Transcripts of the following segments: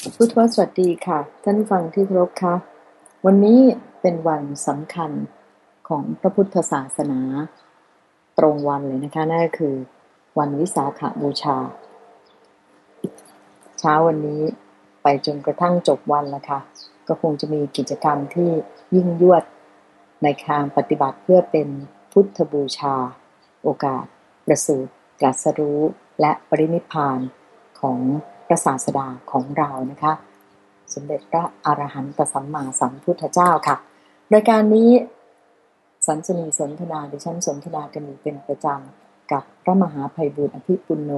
พุทธวสวัสดีค่ะ ท่านฟังที่ครพค่ะ วันนี้เป็นวันสำคัญของพระพุทธศาสนา ตรงวันเลยนะคะ นั่นก็คือวันวิสาขาบูชา เช้าวันนี้ไปจนกระทั่งจบวันแล้วค่ะ ก็คงจะมีกิจกรรมที่ยิ่งยวดในทางปฏิบัติเพื่อเป็นพุทธบูชา โอกาส ประสูติตรัสรู้และปรินิพานของ ระศาสดาของเรานะคะ สมเด็จพระอรหันตสัมมาสัมพุทธเจ้าค่ะ รายการนี้สันสนีสนทนาดิฉันสนทนากันอยู่เป็นประจำกับพระมหาภัยบุญอภิปุโน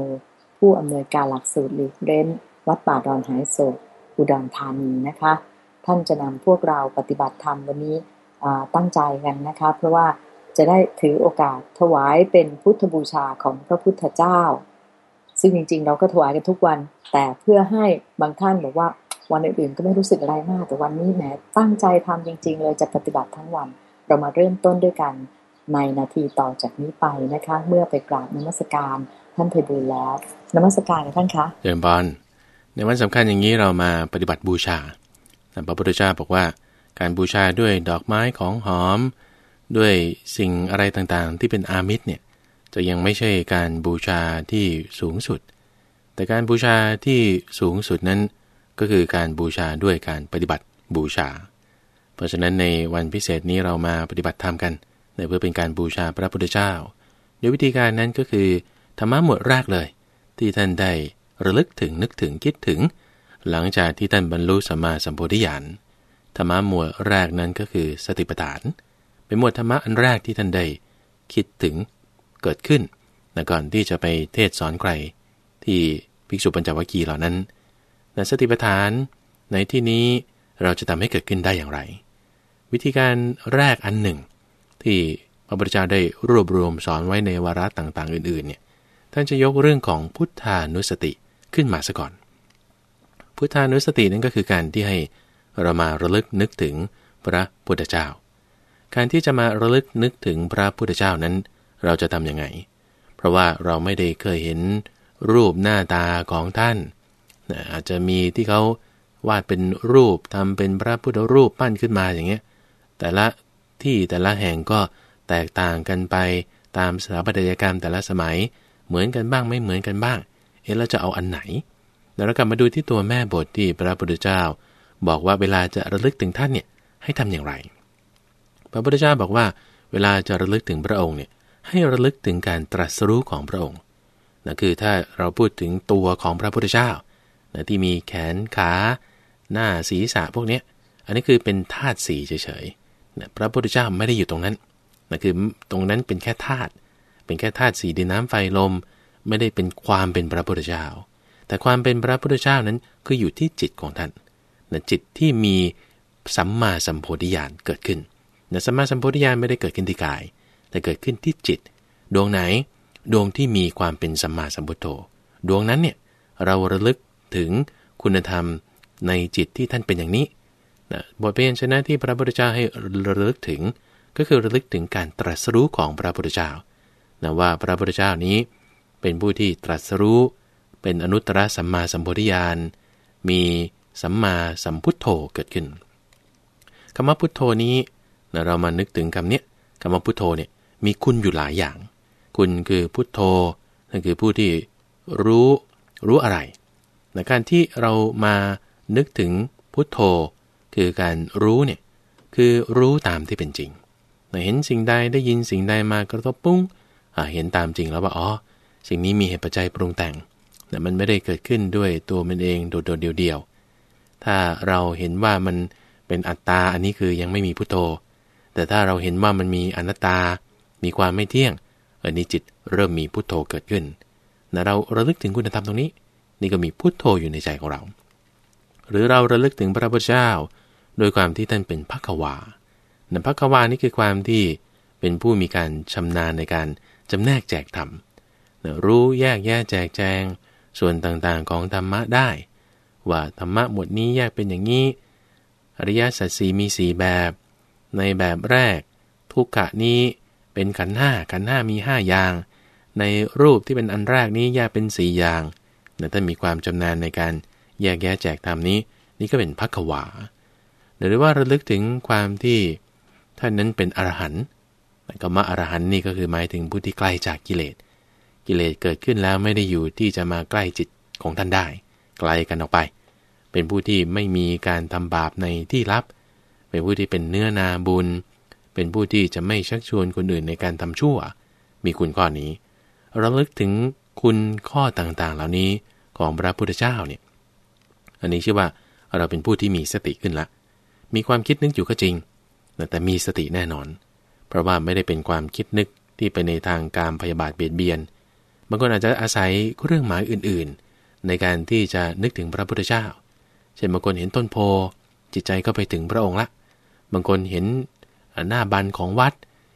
ผู้อำนวยการหลักสูตรหลีกเร้น วัดป่าดอนหายโศกอุดรธานีนะคะ ท่านจะนำพวกเราปฏิบัติธรรมวันนี้ตั้งใจกันนะคะ เพราะว่าจะได้ถือโอกาสถวายเป็นพุทธบูชาของพระพุทธเจ้า ซึ่งจริง ๆ เราก็ถวายกันทุกวัน แต่เพื่อให้บางท่านบอกว่าวันอื่นๆก็ไม่รู้สึกอะไรมาก แต่วันนี้แหมตั้งใจทำจริง ๆ เลยจะปฏิบัติทั้งวัน เรามาเริ่มต้นด้วยกันในนาทีต่อจากนี้ไปนะคะ เมื่อไปกราบนมัสการท่านเพบุญแล้วนมัสการท่านคะเดินบอลในวันสำคัญอย่างนี้เรามาปฏิบัติบูชาพระพุทธเจ้าบอกว่า การบูชาด้วยดอกไม้ของหอม ด้วยสิ่งอะไรต่างๆ ที่เป็นอามิตรเนี่ย จะยังไม่ใช่การบูชาที่สูงสุด แต่การบูชาที่สูงสุดนั้น ก็คือการบูชาด้วยการปฏิบัติบูชา เพราะฉะนั้นในวันพิเศษนี้เรามาปฏิบัติธรรมกันเพื่อเป็นการบูชาพระพุทธเจ้าโดยวิธีการนั้นก็คือธรรมะหมวดแรกเลย ที่ท่านได้ระลึกถึงนึกถึงคิดถึง หลังจากที่ท่านบรรลุสัมมาสัมโพธิญาณธรรมะหมวดแรกนั้นก็คือสติปัฏฐาน เป็นหมวดธรรมะอันแรกที่ท่านได้คิดถึง เกิดขึ้นนะก่อนที่จะไปเทศสอนใคร ที่ภิกษุปัญจวัคคีย์เหล่านั้นนสติปัฏฐานในที่นี้เราจะทำให้เกิดขึ้นได้อย่างไร วิธีการแรกอันหนึ่ง ที่พระพุทธเจ้าได้รวบรวมสอนไว้ในวาระต่างๆ อื่นๆเนี่ยท่านจะยกเรื่องของพุทธานุสติขึ้นมาซะก่อน พุทธานุสตินั่นก็คือการที่ให้เรามาระลึกนึกถึงพระพุทธเจ้า การที่จะมาระลึกนึกถึงพระพุทธเจ้านั้น เราจะทำยังไง เพราะว่าเราไม่ได้เคยเห็นรูปหน้าตาของท่านอาจจะมีที่เขาวาดเป็นรูปทำเป็นพระพุทธรูปปั้นขึ้นมาอย่างเงี้ย แต่ละที่แต่ละแห่งก็แตกต่างกันไปตามสถาปัตยกรรมแต่ละสมัย เหมือนกันบ้างไม่เหมือนกันบ้าง เอ๊ะเราจะเอาอันไหนเดี๋ยวเรากลับมาดูที่ตัวแม่บทที่พระพุทธเจ้า บอกว่าเวลาจะระลึกถึงท่านเนี่ยให้ทำอย่างไร พระพุทธเจ้าบอกว่า เวลาจะระลึกถึงพระองค์เนี่ย ให้ระลึกถึงการตรัสรู้ของพระองค์นั่นคือถ้าเราพูดถึงตัวของพระพุทธเจ้านะที่มีแขนขา หน้าศีรษะพวกนี้อันนี้คือเป็นธาตุสีเฉยๆนะพระพุทธเจ้าไม่ได้อยู่ตรงนั้นนะคือตรงนั้นเป็นแค่ธาตุเป็นแค่ธาตุสีดินน้ำไฟลม ไม่ได้เป็นความเป็นพระพุทธเจ้า แต่ความเป็นพระพุทธเจ้านั้นคืออยู่ที่จิตของท่านนะจิตที่มีสัมมาสัมโพธิญาณเกิดขึ้นนะสัมมาสัมโพธิญาณไม่ได้เกิดขึ้นที่กาย แต่เกิดขึ้นที่จิต ดวงไหนดวงที่มีความเป็นสัมมาสัมพุทโธดวงนั้นเนี่ยเราระลึกถึงคุณธรรมในจิตที่ท่านเป็นอย่างนี้นะบทเรียนชนะที่พระพุทธเจ้าให้ระลึกถึง ก็คือระลึกถึงการตรัสรู้ของพระพุทธเจ้านะว่าพระพุทธเจ้านี้ เป็นผู้ที่ตรัสรู้ เป็นอนุตตรสัมมาสัมโพธิญาณมีสัมมาสัมพุทโธเกิดขึ้นคำว่าพุทโธนี้นะเรามานึกถึงคำนี้คำว่าพุทโธเนี่ย มีคุณอยู่หลายอย่าง คุณคือพุทโธนั่นคือผู้ที่รู้รู้อะไรในการที่เรามานึกถึงพุทโธ คือการรู้เนี่ยคือรู้ตามที่เป็นจริงเห็นสิ่งใดได้ยินสิ่งใดมากระทบปุ้งเห็นตามจริงแล้วว่าอ๋อสิ่งนี้มีเหตุปัจจัยปรุงแต่งแต่มันไม่ได้เกิดขึ้นด้วยตัวมันเองโดดๆเดียวถ้าเราเห็นว่ามันเป็นอัตตาอันนี้คือยังไม่มีพุทโธ แต่ถ้าเราเห็นว่ามันมีอนัตตา มีความไม่เที่ยง อันนี้จิตเริ่มมีพุทโธเกิดขึ้นนะเราระลึกถึงคุณธรรมตรงนี้ นี่ก็มีพุทโธอยู่ในใจของเรา หรือเราระลึกถึงพระพุทธเจ้า โดยความที่ท่านเป็นพักวานะพักวานี่คือความที่เป็นผู้มีการชำนาญในการจำแนกแจกธรรมนะรู้แยกแยะแจกแจง ส่วนต่างๆของธรรมะได้ ว่าธรรมะหมวดนี้แยกเป็นอย่างนี้ อริยสัจสีมีสี่แบบ ในแบบแรก ทุกขะนี้ เป็นขันห้าขันห้ามีห้าอย่าง ในรูปที่เป็นอันแรกนี้แยกเป็นสี่อย่างแต่ท่านมีความจำนาญในการแยกแยะแจกตามนี้ นี่ก็เป็นพักวาหรือว่าระลึกถึงความที่ท่านนั้นเป็นอรหันต์ก็มาอรหันต์นี่ก็คือหมายถึงผู้ที่ใกล้จากกิเลส กิเลสเกิดขึ้นแล้วไม่ได้อยู่ที่จะมาใกล้จิตของท่านได้ ไกลกันออกไป เป็นผู้ที่ไม่มีการทำบาปในที่ลับ เป็นผู้ที่เป็นเนื้อนาบุญ เป็นผู้ที่จะไม่ชักชวนคนอื่นในการทำชั่ว มีคุณข้อนี้เราลึกถึงคุณข้อต่างๆ เหล่านี้ของพระพุทธเจ้าเนี่ย อันนี้ชื่อว่าเราเป็นผู้ที่มีสติขึ้นละ มีความคิดนึกอยู่ก็จริง แต่มีสติแน่นอน เพราะว่าไม่ได้เป็นความคิดนึกที่ไปในทางการพยาบาทเบียดเบียน บางคนอาจจะอาศัยเรื่องหมายอื่นๆ ในการที่จะนึกถึงพระพุทธเจ้า เช่นบางคนเห็นต้นโพจิตใจก็ไปถึงพระองค์ละ บางคนเห็น หน้าบันของวัด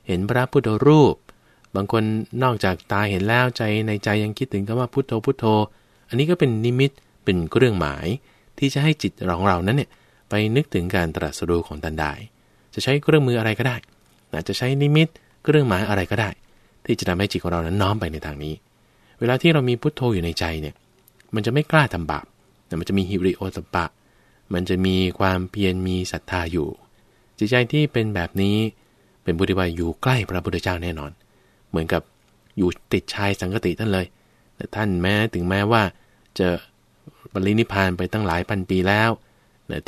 เห็นพระพุทธรูป บางคนนอกจากตาเห็นแล้วใจในใจยังคิดถึงคำว่าพุทโธพุทโธ อันนี้ก็เป็นนิมิตเป็นเครื่องหมายที่จะให้จิตของเรานั้นเนี่ยไปนึกถึงการตรัสรู้ของตันได้ จะใช้เครื่องมืออะไรก็ได้อาจจะใช้นิมิตเครื่องหมายอะไรก็ได้ ที่จะทำให้จิตของเรานั้นน้อมไปในทางนี้ เวลาที่เรามีพุทโธอยู่ในใจเนี่ย มันจะไม่กล้าทำบาปแต่มันจะมีฮิริโอตปะ มันจะมีความเพียรมีศรัทธาอยู่ จิตใจที่เป็นแบบนี้เป็นบุตรว่าอยู่ใกล้พระพุทธเจ้าแน่นอน เหมือนกับอยู่ติดชายสังกติท่านเลย แต่ท่านแม้ถึงแม้ว่าจะปรินิพานไปตั้งหลายพันปีแล้ว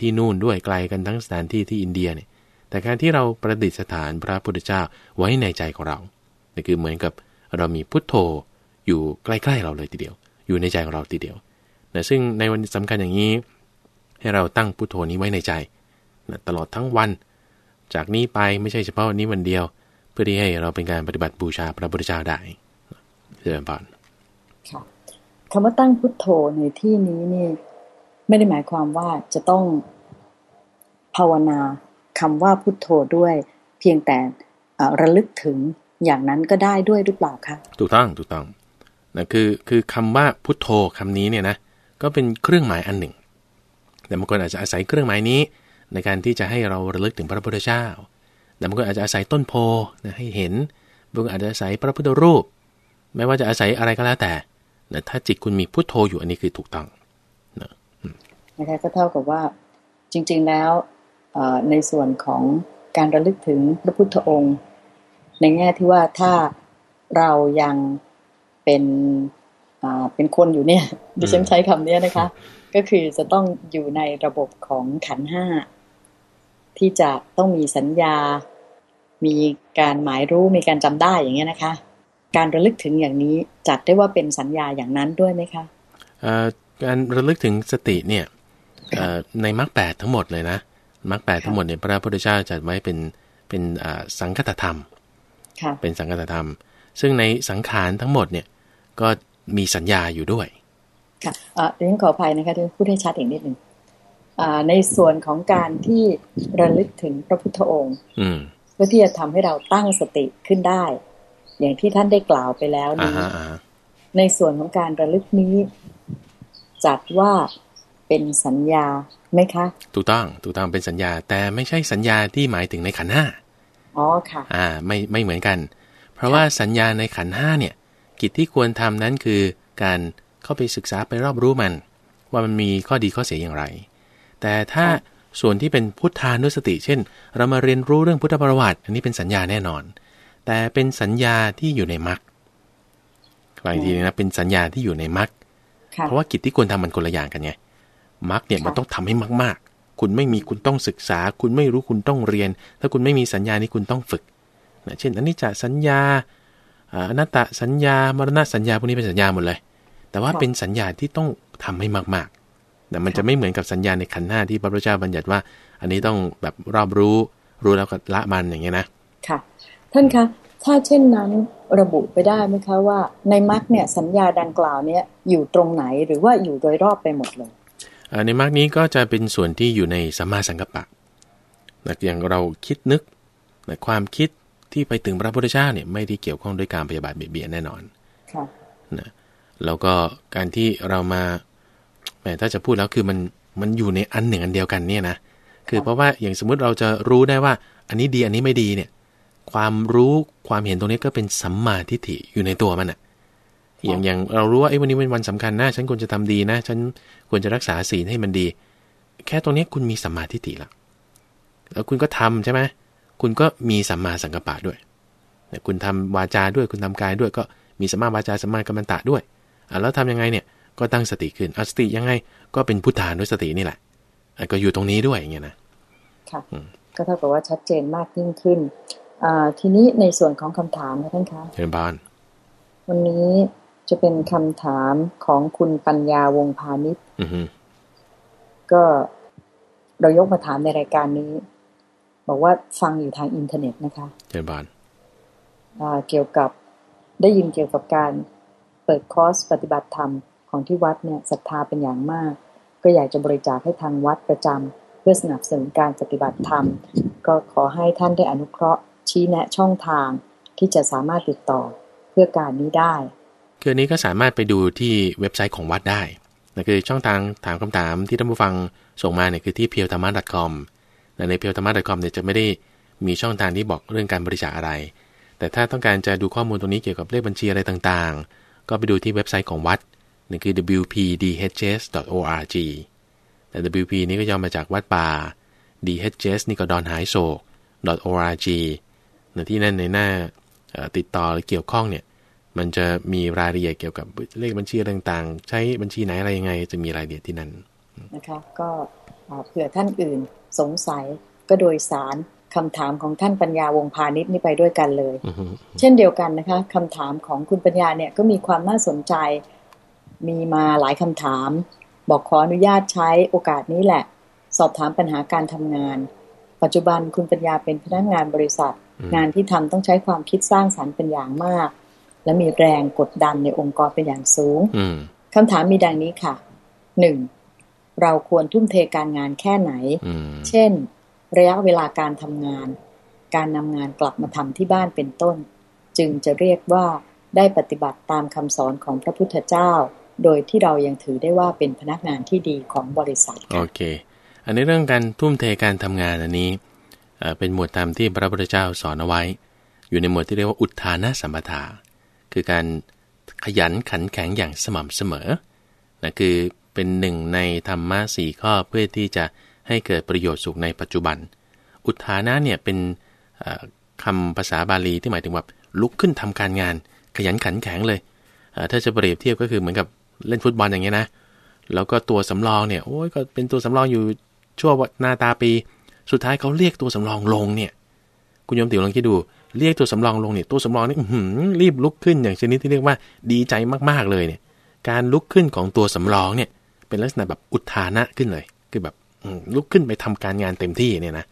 ที่นู่นด้วยไกลกันทั้งสถานที่ที่อินเดียเนี่ยแต่การที่เราประดิษฐานพระพุทธเจ้าไว้ในใจของเรานี่คือเหมือนกับเรามีพุทโธอยู่ใกล้ๆเราเลยทีเดียว อยู่ในใจของเราทีเดียวนะซึ่งในวันสำคัญอย่างนี้ ให้เราตั้งพุทโธนี้ไว้ในใจนะตลอดทั้งวัน จากนี้ไปไม่ใช่เฉพาะวันนี้วันเดียวพื่อที่ให้เราเป็นการปฏิบัติบูชาพระพุทธเจ้าได้เจริญพรค่ะคำว่าตั้งพุทโธในที่นี้นี่ ไม่ได้หมายความว่าจะต้องภาวนาคำว่าพุทโธด้วย เพียงแต่ระลึกถึงอย่างนั้นก็ได้ด้วยหรือเปล่าคะถูกต้องถูกต้องนะคือคือคำว่าพุทโธคำนี้เนี่ยนะก็เป็นเครื่องหมายอันหนึ่ง แต่บางคนอาจจะอาศัยเครื่องหมายนี้ ในการที่จะให้เราระลึกถึงพระพุทธเจ้าแต่บางคนอาจจะอาศัยต้นโพนะให้เห็นบางคนอาจจะอาศัยพระพุทธรูป ไม่ว่าจะอาศัยอะไรก็แล้วแต่นะถ้าจิตคุณมีพุทโธอยู่อันนี้คือถูกต้องนะนะคะก็เท่ากับว่าจริง ๆแล้วในส่วนของการระลึกถึงพระพุทธองค์ ในแง่ที่ว่าถ้าเรายังเป็นเป็นคนอยู่เนี่ยดิฉันใช้คำนี้นะคะ ก็คือจะต้องอยู่ในระบบของขันห้า ที่จะต้องมีสัญญา มีการหมายรู้มีการจำได้อย่างเงี้ยนะคะ การระลึกถึงอย่างนี้จัดได้ว่าเป็นสัญญาอย่างนั้นด้วยไหมคะการระลึกถึงสติเนี่ยในมรรคแปดทั้งหมดเลยนะมรรคแปดทั้งหมดเนี่ยพระพุทธเจ้าจัดไว้เป็นเป็นสังคตธรรมเป็นสังคตธรรม ซึ่งในสังขารทั้งหมดเนี่ยก็มีสัญญาอยู่ด้วย ค่ะเรียนขออภัยนะคะที่พูดให้ชัดอีกนิดหนึ่ง ในส่วนของการที่ระลึกถึงพระพุทธองค์เพื่อที่จะทำให้เราตั้งสติขึ้นได้ อย่างที่ท่านได้กล่าวไปแล้วนี้ในส่วนของการระลึกนี้ จัดว่าเป็นสัญญาไหมคะ ถูกต้อง ถูกต้องเป็นสัญญา แต่ไม่ใช่สัญญาที่หมายถึงในขันห้าอ๋อค่ะ อ่า ไม่ไม่เหมือนกัน เพราะว่าสัญญาในขันห้าเนี่ย กิจที่ควรทำนั้นคือการเข้าไปศึกษาไปรอบรู้มัน ว่ามันมีข้อดีข้อเสียอย่างไร แต่ถ้าส่วนที่เป็นพุทธานุสติ เช่น เรามาเรียนรู้เรื่องพุทธประวัติ อันนี้เป็นสัญญาแน่นอน แต่เป็นสัญญาที่อยู่ในมรรคบางทีนะเป็นสัญญาที่อยู่ในมรรคเพราะว่ากิจที่ควรทำมันคนละอย่างกันไงมรรคเนี่ยมันต้องทำให้มากๆ คุณไม่มีคุณต้องศึกษา คุณไม่รู้คุณต้องเรียน ถ้าคุณไม่มีสัญญานี้คุณต้องฝึกนะเช่นอันนี้จะสัญญาอนัตตสัญญามรณะสัญญาพวกนี้เป็นสัญญาหมดเลย แต่ว่าเป็นสัญญาที่ต้องทำให้มาก แต่มันจะไม่เหมือนกับสัญญาในขันห้าที่พระพุทธเจ้าบัญญัติว่า อันนี้ต้องแบบรอบรู้รู้แล้วก็ละมันอย่างเงี้ยนะค่ะ ท่านคะถ้าเช่นนั้นระบุไปได้ไหมคะว่า ในมรรคเนี่ยสัญญาดังกล่าวเนี่ยอยู่ตรงไหนหรือว่าอยู่โดยรอบไปหมดเลยในมรรคนี้ก็จะเป็นส่วนที่อยู่ในสัมมาสังกัปปะอย่างเราคิดนึกความคิดที่ไปถึงพระพุทธเจ้าเนี่ยไม่ได้เกี่ยวข้องด้วยการพยาบาทเบียดเบียนแน่นอนค่ะนะแล้วก็การที่เรามา แถ้าจะพูดแล้วคือมันมันอยู่ในอันหนึ่งอันเดียวกันเนี่ยนะคือเพราะว่าอย่างสมมุติเราจะรู้ได้ว่า อันนี้ดีอันนี้ไม่ดีเนี่ย ความรู้ความเห็นตรงนี้ก็เป็นสัมมาทิฏฐิอยู่ในตัวมันอะอย่างอย่างเรารู้ว่าไอ้วันนี้เป็นวันสำคัญนะฉันควรจะทำดีนะ ฉันควรจะรักษาศีลให้มันดี แค่ตรงนี้คุณมีสัมมาทิฏฐิละแล้วคุณก็ทำใช่ไหมคุณก็มีสัมมาสังกัปปะด้วยคุณทำวาจาด้วยคุณทำกายด้วยก็มีสัมมาวาจาสัมมากัมมันตะด้วยอะแล้วทำยังไงเนี่ย ก็ตั้งสติขึ้นอสติยังไง ก็เป็นพุทธานุสตินี่แหละก็อยู่ตรงนี้ด้วยอย่างเงี้ยนะค่ะก็เท่ากับว่าชัดเจนมากยิ่งขึ้นทีนี้ในส่วนของคำถามนะท่านคะเชิญบานวันนี้จะเป็นคำถามของคุณปัญญาวงพาณิชย์ก็เรายกมาถามในรายการนี้ บอกว่าฟังอยู่ทางอินเทอร์เน็ตนะคะเชิญบานเกี่ยวกับได้ยินเกี่ยวกับการเปิดคอร์สปฏิบัติธรรม ของที่วัดเนี่ยศรัทธาเป็นอย่างมาก ก็อยากจะบริจาคให้ทางวัดประจำเพื่อสนับสนุนการปฏิบัติธรรม ก็ขอให้ท่านได้อนุเคราะห์ชี้แนะช่องทางที่จะสามารถติดต่อเพื่อการนี้ได้ คือนี้ก็สามารถไปดูที่เว็บไซต์ของวัดได้นั่นคือช่องทางถามคำถามที่ท่านผู้ฟังส่งมาเนี่ยคือที่ p e e l t h a m a c o m ใน p e e l t h a m a c o m เนี่ยจะไม่ได้มีช่องทางที่บอกเรื่องการบริจาคอะไร แต่ถ้าต้องการจะดูข้อมูลตรงนี้เกี่ยวกับเลขบัญชีอะไรต่างๆ ก็ไปดูที่เว็บไซต์ของวัด นั่นคือ wpdhs.org แต่ WP นี้ก็ย่อมาจากวัดป่า DHS นี่ก็ดอนหายโศก .org ในที่นั่นในหน้าติดต่อหรือเกี่ยวข้องเนี่ย มันจะมีรายละเอียดเกี่ยวกับเลขบัญชีต่างๆ ใช้บัญชีไหนอะไรยังไง จะมีรายละเอียดที่นั่นนะคะก็เผื่อท่านอื่นสงสัยก็โดยสารคำถามของท่านปัญญาวงพาณิชย์นี่ไปด้วยกันเลย เช่นเดียวกันนะคะคำถามของคุณปัญญาเนี่ยก็มีความน่าสนใจ มีมาหลายคำถาม บอกขออนุญาตใช้โอกาสนี้แหละ สอบถามปัญหาการทำงาน ปัจจุบันคุณปัญญาเป็นพนักงานบริษัท งานที่ทำต้องใช้ความคิดสร้างสารรค์เป็นอย่างมาก และมีแรงกดดันในองค์กรเป็นอย่างสูงคำถามมีดังนี้ค่ะหนึ่งเราควรทุ่มเทการงานแค่ไหน เช่น ระยะเวลาการทำงาน การนำงานกลับมาทำที่บ้านเป็นต้น จึงจะเรียกว่าได้ปฏิบัติตามคำสอนของพระพุทธเจ้า โดยที่เรายังถือได้ว่าเป็นพนักงานที่ดีของบริษัทโอเค อันนี้เรื่องการทุ่มเทการทำงานอันนี้เป็นหมวดตามที่พระพุทธเจ้าสอนเอาไว้ อยู่ในหมวดที่เรียกว่าอุทานะสัมปทา คือการขยันขันแข็งอย่างสม่ำเสมอนะคือเป็นหนึ่งในธรรมะสี่ข้อเพื่อที่จะให้เกิดประโยชน์สุขในปัจจุบัน อุทานะเนี่ยเป็นคำภาษาบาลีที่หมายถึงว่าลุกขึ้นทำการงาน ขยันขันแข็งเลย ถ้าจะเปรียบเทียบก็คือเหมือนกับ เล่นฟุตบอลอย่างเงี้ยนะ แล้วก็ตัวสำรองเนี่ย โอ้ยก็เป็นตัวสำรองอยู่ชั่วหน้าตาปี สุดท้ายเขาเรียกตัวสำรองลงเนี่ย คุณยมติ๋วลองคิดดู เรียกตัวสำรองลงเนี่ย ตัวสำรองนี่รีบลุกขึ้นอย่างชนิดที่เรียกว่าดีใจมากๆเลยเนี่ย การลุกขึ้นของตัวสำรองเนี่ย เป็นลักษณะแบบอุทานะขึ้นเลย คือแบบลุกขึ้นไปทำการงานเต็มที่เนี่ยนะ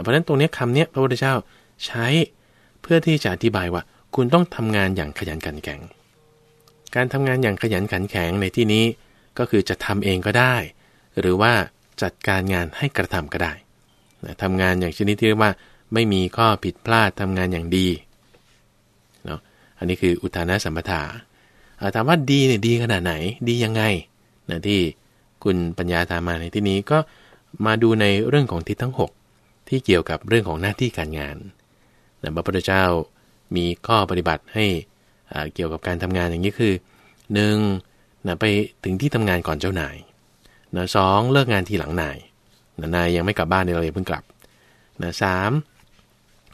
เพราะฉะนั้นตรงนี้คำนี้พระพุทธเจ้าใช้เพื่อที่จะอธิบายว่า คุณต้องทำงานอย่างขยันขันแข็ง การทำงานอย่างขยันขันแข็งในที่นี้ ก็คือจะทำเองก็ได้ หรือว่าจัดการงานให้กระทำก็ได้ทำงานอย่างชนิดที่เรียกว่า ไม่มีข้อผิดพลาดทำงานอย่างดีเนาะอันนี้คืออุทานะสัมปทาถามว่าดีเนี่ยดีขนาดไหนดียังไงนะที่คุณปัญญาถามมาในที่นี้ก็มาดูในเรื่องของทิศทั้ง 6 ที่เกี่ยวกับเรื่องของหน้าที่การงานนะพระพุทธเจ้ามีข้อปฏิบัติให้ เกี่ยวกับการทำงานอย่างนี้คือหนึ่งนะไปถึงที่ทำงานก่อนเจ้านายนะสองเลิกงานทีหลังนายนะนายยังไม่กลับบ้านเลยเพิ่งกลับนะสาม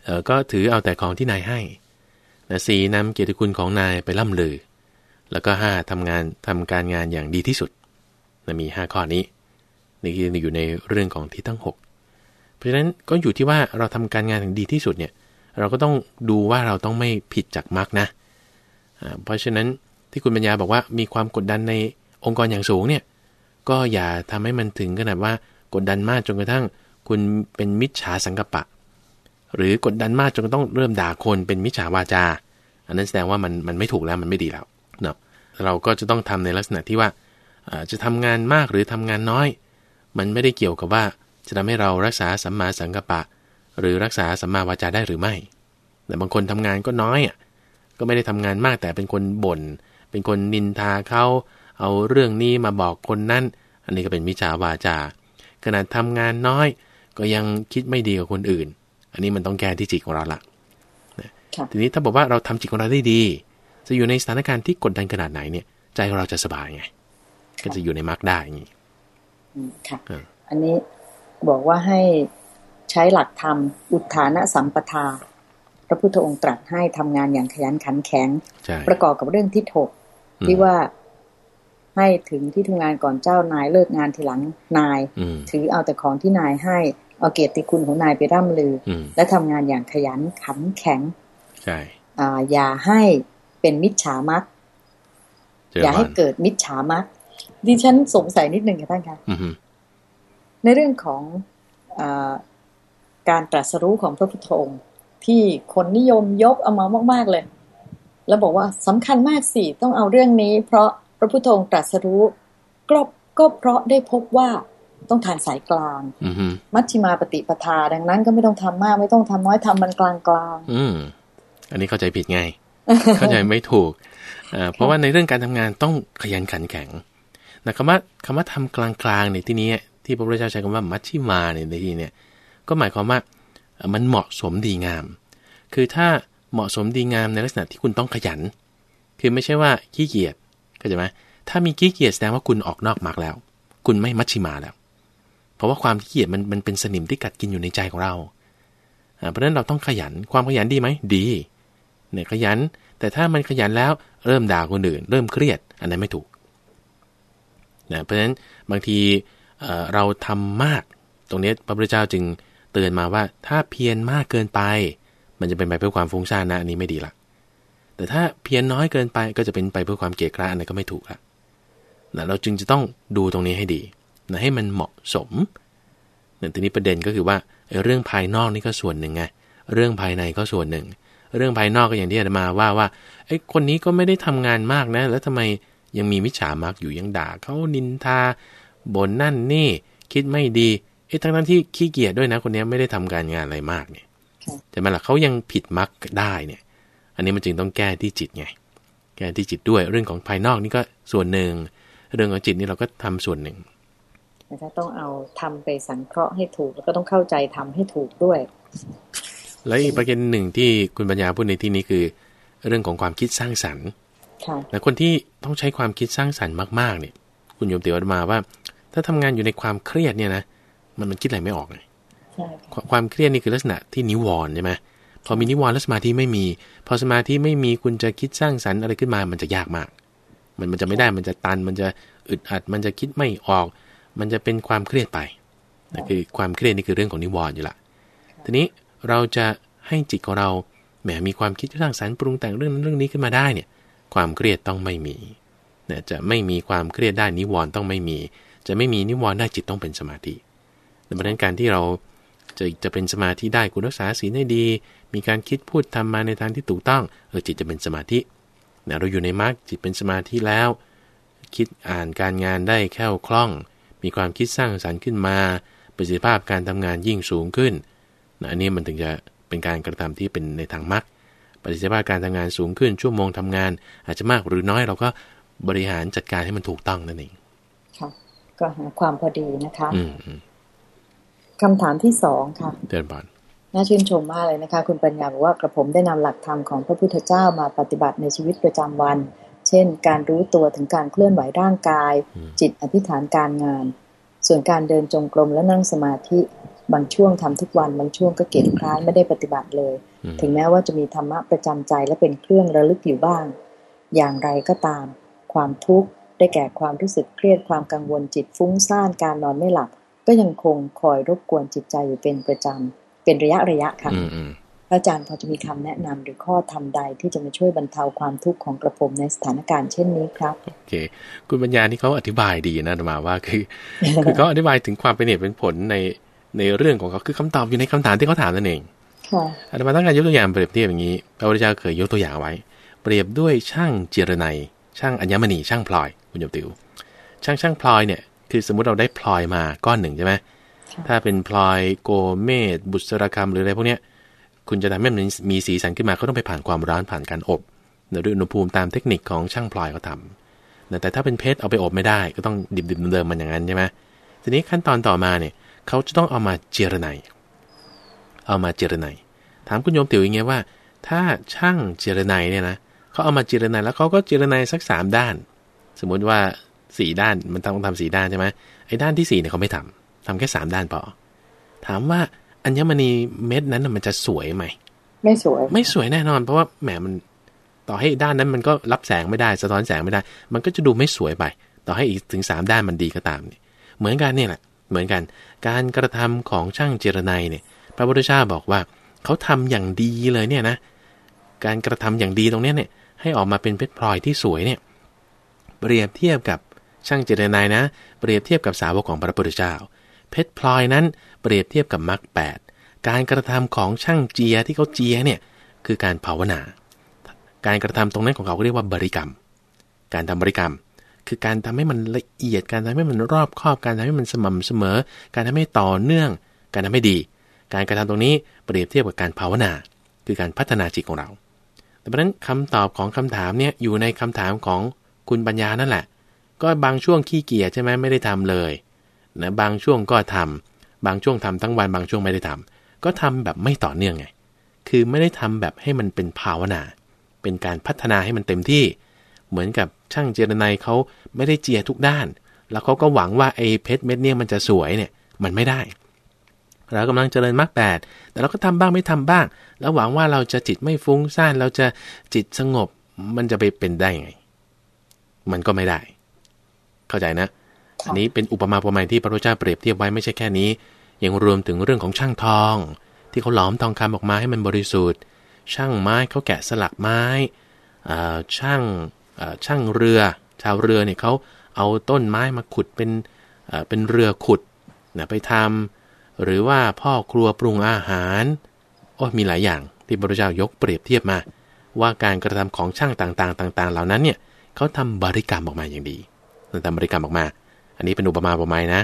เออก็ถือเอาแต่ของที่นายให้นะสี่นำเกียรติคุณของนายไปล่ำลือ แล้วก็ห้าทำงานทำการงานอย่างดีที่สุดนะมีห้าข้อนี้นี่คืออยู่ในเรื่องของที่ทั้งหกเพราะฉะนั้นก็อยู่ที่ว่าเราทำการงานถึงดีที่สุดเนี่ยเราก็ต้องดูว่าเราต้องไม่ผิดจากมรรคนะ เพราะฉะนั้นที่คุณปัญญาบอกว่ามีความกดดันในองค์กรอย่างสูงเนี่ยก็อย่าทำให้มันถึงขนาดว่ากดดันมากจนกระทั่ง คุณเป็นมิจฉาสังกปะ หรือกดดันมากจนต้องเริ่มด่าคนเป็นมิจฉาวาจา อันนั้นแสดงว่ามันมันไม่ถูกแล้วมันไม่ดีแล้วเนาะเราก็จะต้องทำในลักษณะที่ว่าจะทำงานมากหรือทำงานน้อย มันไม่ได้เกี่ยวกับว่าจะทำให้เรารักษาสัมมาสังกปะ หรือรักษาสัมมาวาจาได้หรือไม่ แต่บางคนทำงานก็น้อยอะ ก็ไม่ได้ทำงานมากแต่เป็นคนบน่น เป็นคนนินทาเขาเอาเรื่องนี้มาบอกคนนั้น อันนี้ก็เป็นมิจฉาวาจา ขนาดทำงานน้อย ก็ยังคิดไม่ดีกับคนอื่น อันนี้มันต้องแก้ที่จิตของเราละทีนี้ถ้าบอกว่าเราทำจิตของเราได้ดี จะอยู่ในสถานการณ์ที่กดดันขนาดไหนเนี่ย ใจเราจะสบายไง ก็จะอยู่ในมรรคได้อย่างนี้อืมค่ะอ่าอันนี้บอกว่าให้ใช้หลักธรรมอุทานสัมปทาพ ระพุทธองค์ตรัสให้ทำงานอย่างขยันขันแข็งใช่ประกอบกับเรื่องที่ถกอืมที่ว่าให้ถึงที่ทำงานก่อนเจ้านายเลิกงานทีหลังนายอืมถือเอาแต่ของที่นายให้ เอาเกียรติคุณของนายไปร่ำลืออืมและทำงานอย่างขยันขันแข็งใช่อ่าอย่าให้เป็นมิจฉามักเจออย่าให้ก่อนเกิดมิจฉามักดิฉันสงสัยนิดนึงค่ะท่านคะอือฮึในเรื่องของอาการตรัสรู้ของพระพุทธองค์ ที่คนนิยมยกเอามามาก ๆ เลย แล้วบอกว่าสำคัญมากสิต้องเอาเรื่องนี้ เพราะพระพุทธองค์ตรัสรู้ก็ก็เพราะได้พบว่าต้องทานสายกลางอือฮึมัชฌิมาปฏิปทา ดังนั้นก็ไม่ต้องทำมาก ไม่ต้องทำน้อยทำมันกลางกลางอืมอันนี้เข้าใจผิดไง เข้าใจไม่ถูกเอ่อเพราะว่าในเรื่องการทำงานต้องขยันขันแข็งนะคำว่าคำว่าทำกลางๆในที่นี้ที่พระพุทธเจ้าใช้คำว่ามัชชิมาเนี่ยในที่เนี้ยก็หมายความว่าเอ่อ มันเหมาะสมดีงาม คือถ้าเหมาะสมดีงามในลักษณะที่คุณต้องขยัน คือไม่ใช่ว่าขี้เกียจเข้าใจไหมถ้ามีขี้เกียจแสดงว่าคุณออกนอกมรรคแล้ว คุณไม่มัชชิมาแล้ว เพราะว่าความขี้เกียจมันมันเป็นสนิมที่กัดกินอยู่ในใจของเราเพราะฉะนั้นเราต้องขยันความขยันดีไหมดีเนี่ยขยัน แต่ถ้ามันขยันแล้วเริ่มด่าคนอื่น เริ่มเครียด อันนั้นไม่ถูกนะเพราะฉะนั้นบางทีเเราทำมาก ตรงนี้พระพุทธเจ้าจึง เตือนมาว่าถ้าเพียรมากเกินไป มันจะเป็นไปเพื่อความฟุ้งซ่านนะอันนี้ไม่ดีละแต่ถ้าเพียรน้อยเกินไปก็จะเป็นไปเพื่อความเกลียดกร้านอันนั้นก็ไม่ถูกละนะเราจึงจะต้องดูตรงนี้ให้ดีนะให้มันเหมาะสมนะทีนี้ประเด็นก็คือว่าเรื่องภายนอกนี่ก็ส่วนหนึ่งไงเรื่องภายในก็ส่วนหนึ่ง เรื่องภายนอกก็อย่างที่อาตมาว่าว่าไอ้คนนี้ก็ไม่ได้ทำงานมากนะ แล้วทำไมยังมีมิจฉามักอยู่ยังด่าเขานินทาบ่นนั่นนี่คิดไม่ดี อ๊ะทั้งนั้นที่ขี้เกียจด้วยนะ คนนี้ไม่ได้ทำการงานอะไรมากเนี่ยแต่มาล่ะเขายังผิดมักได้เนี่ย อันนี้มันจึงต้องแก้ที่จิตไง แก้ที่จิตด้วยเรื่องของภายนอกนี่ก็ส่วนหนึ่ง เรื่องของจิตนี่เราก็ทำส่วนหนึ่งนะคะต้องเอาทำไปสังเคราะห์ให้ถูก แล้วก็ต้องเข้าใจทำให้ถูกด้วย แล้วอีกประเด็นหนึ่งที่คุณปัญญาพูดในที่นี้คือ เรื่องของความคิดสร้างสรรค์ค่ะแต่คนที่ต้องใช้ความคิดสร้างสรรค์มากๆเนี่ย คุณโยมเตียวมาว่า ถ้าทำงานอยู่ในความเครียดเนี่ยนะ มันมันคิดอะไรไม่ออกเลยใช่ค่ะความความเครียดนี่คือลักษณะที่นิวรณ์ใช่ไหมพอมีนิวรณ์แล้วสมาธิไม่มี พอสมาธิไม่มีคุณจะคิดสร้างสรรค์อะไรขึ้นมา มันจะยากมาก มันมันจะไม่ได้มันจะตัน มันจะอึดอัด มันจะคิดไม่ออก มันจะเป็นความเครียดไปนั่นคือความเครียดนี่คือเรื่องของนิวรณ์อยู่ละทีนี้เราจะให้จิตของเราแหมมีความคิดสร้างสรรค์ปรุงแต่งเรื่องนั้นเรื่องนี้ขึ้นมาได้เนี่ย ความเครียดต้องไม่มีนะจะไม่มีความเครียดได้นิวรณ์ต้องไม่มี จะไม่มีนิวรณ์ได้จิตต้องเป็นสมาธิ ดังนั้นการที่เราจะจะเป็นสมาธิได้คุณรักษาศีลให้ดี มีการคิดพูดทำมาในทางที่ถูกต้องเออจิตจะเป็นสมาธินะเราอยู่ในมรรคจิตเป็นสมาธิแล้ว คิดอ่านการงานได้แคล่วคล่อง มีความคิดสร้างสรรค์ขึ้นมาประสิทธิภาพการทำงานยิ่งสูงขึ้นนะอันนี้มันถึงจะเป็นการกระทำที่เป็นในทางมรรคประสิทธิภาพการทำงานสูงขึ้นชั่วโมงทำงาน อาจจะมากหรือน้อยเราก็บริหารจัดการให้มันถูกต้องนั่นเองค่ะก็หาความพอดีนะคะอืมอืม คำถามที่สองค่ะเดินบอลน่าชื่นชมมากเลยนะคะ คุณปัญญาบอกว่ากระผมได้นำหลักธรรมของพระพุทธเจ้ามาปฏิบัติในชีวิตประจำวัน เช่น การรู้ตัวถึงการเคลื่อนไหวร่างกาย จิตอธิษฐานการงาน ส่วนการเดินจงกรมและนั่งสมาธิบางช่วงทำทุกวันบางช่วงก็เกียจคร้านไม่ได้ปฏิบัติเลยอืมถึงแม้ว่าจะมีธรรมะประจำใจและเป็นเครื่องระลึกอยู่บ้าง อย่างไรก็ตาม ความทุกข์ได้แก่ความรู้สึกเครียดความกังวลจิตฟุ้งซ่านการนอนไม่หลับ ก็ยังคงคอยรบกวนจิตใจอยู่เป็นประจำเป็นระยะระยะค่ะอืมอืมพระอาจารย์พอจะมีคำแนะนำหรือข้อทำใดที่จะมาช่วยบรรเทาความทุกข์ของกระผมในสถานการณ์เช่นนี้ครับโอเค คุณปัญญานี่เขาอธิบายดีนะอาตมาว่าคือคือเขาอธิบายถึงความเป็นเหตุเป็นผลในในเรื่องของเขาคือคำตอบอยู่ในคำถามที่เขาถามนั่นเองค่ะอาตมาต้องการยกตัวอย่างเปรียบเทียบอย่างนี้พระพุทธเจ้าเคยยกตัวอย่างไว้ เปรียบด้วยช่างเจรไนยช่างอัญมณีช่างพลอยคุณโยมติวช่างช่างพลอยเนี่ย คือสมมุติเราได้พลอยมาก้อนหนึ่งใช่ไหมค่ะถ้าเป็นพลอยโกเมตบุษรคำหรืออะไรพวกเนี้ยคุณจะทำให้มันมีสีสันขึ้นมาก็ต้องไปผ่านความร้อนผ่านการอบด้วยอุณหภูมิตามเทคนิคของช่างพลอยเขาทำแต่ถ้าเป็นเพชรเอาไปอบไม่ได้ ก็ต้องดิบๆเดิมๆมันอย่างนั้นใช่ไหมทีนี้ขั้นตอนต่อมาเนี่ยเขาจะต้องเอามาเจรไนยเอามาเจรไนยถามคุณโยมติ๋วอย่างเงี้ยว่า ถ้าช่างเจรไนยเนี่ยนะเขาเอามาจิรนายแล้วเขาก็จิรนายสักสามด้าน สมมุติว่า สี่ด้านมันต้องทำสี่ด้านใช่ไหมไอ้ด้านที่สี่เนี่ยเขาไม่ทำทำแค่สามด้านพอถามว่าอัญมณีเม็ดนั้นมันจะสวยไหมไม่สวย ไม่สวยแน่นอน เพราะว่าแหมมันต่อให้ด้านนั้นมันก็รับแสงไม่ได้สะท้อนแสงไม่ได้ มันก็จะดูไม่สวยไป ต่อให้อีกถึงสามด้านมันดีก็ตามเนี่ยเหมือนกันนี่แหละ เหมือนกัน การกระทำของช่างเจรไนเนี่ย พระพุทธเจ้าบอกว่าเขาทำอย่างดีเลยเนี่ยนะ การกระทำอย่างดีตรงนี้เนี่ย ให้ออกมาเป็นเพชรพลอยที่สวยเนี่ย เปรียบเทียบกับ ช่างเจรไนนะ เปรียบเทียบกับสาวกของพระพุทธเจ้า เพชรพลอยนั้นเปรียบเทียบกับมรรคแปดการกระทำของช่างเจียที่เขาเจียเนี่ยคือการภาวนา การกระทำตรงนั้นของเขาเรียกว่าบริกรรม การทำบริกรรม คือการทำให้มันละเอียด การทำให้มันรอบครอบ การทำให้มันสม่ำเสมอ การทำให้ต่อเนื่อง การทำให้ดี การกระทำตรงนี้เปรียบเทียบกับการภาวนา คือการพัฒนาจิตของเราแต่เพราะนั้นคำตอบของคำถามเนี่ยอยู่ในคำถามของคุณปัญญานั่นแหละ ก็บางช่วงขี้เกียจใช่ไหมไม่ได้ทำเลยนะบางช่วงก็ทำบางช่วงทำทั้งวันบางช่วงไม่ได้ทำก็ทำแบบไม่ต่อเนื่องไง คือไม่ได้ทำแบบให้มันเป็นภาวนา เป็นการพัฒนาให้มันเต็มที่ เหมือนกับช่างเจรไนเขาไม่ได้เจียทุกด้าน แล้วเขาก็หวังว่าไอ้เพชรเม็ดเนี่ยมันจะสวยเนี่ยมันไม่ได้เรากำลังเจริญมรรคแปดแต่เราก็ทำบ้างไม่ทำบ้าง แล้วหวังว่าเราจะจิตไม่ฟุ้งซ่าน เราจะจิตสงบ มันจะไปเป็นได้ไง มันก็ไม่ได้ เข้าใจนะ อันนี้เป็นอุปมาอุปไมยที่พระพุทธเจ้าเปรียบเทียบไว้ไม่ใช่แค่นี้ ยังรวมถึงเรื่องของช่างทอง ที่เขาหลอมทองคำออกมาให้มันบริสุทธิ์ ช่างไม้เขาแกะสลักไม้ช่างช่างเรือ ชาวเรือเนี่ยเขาเอาต้นไม้มาขุดเป็นเป็นเรือขุดนะไปทำหรือว่าพ่อครัวปรุงอาหารโอ้มีหลายอย่างที่พระพุทธเจ้ายกเปรียบเทียบมา ว่าการกระทำของช่างต่างๆ ต่าง ๆ เหล่านั้นเนี่ยเขาทำบริกรรมออกมาอย่างดี ทำบริกรรมออกมา อันนี้เป็นอุปมาอุปไมยนะ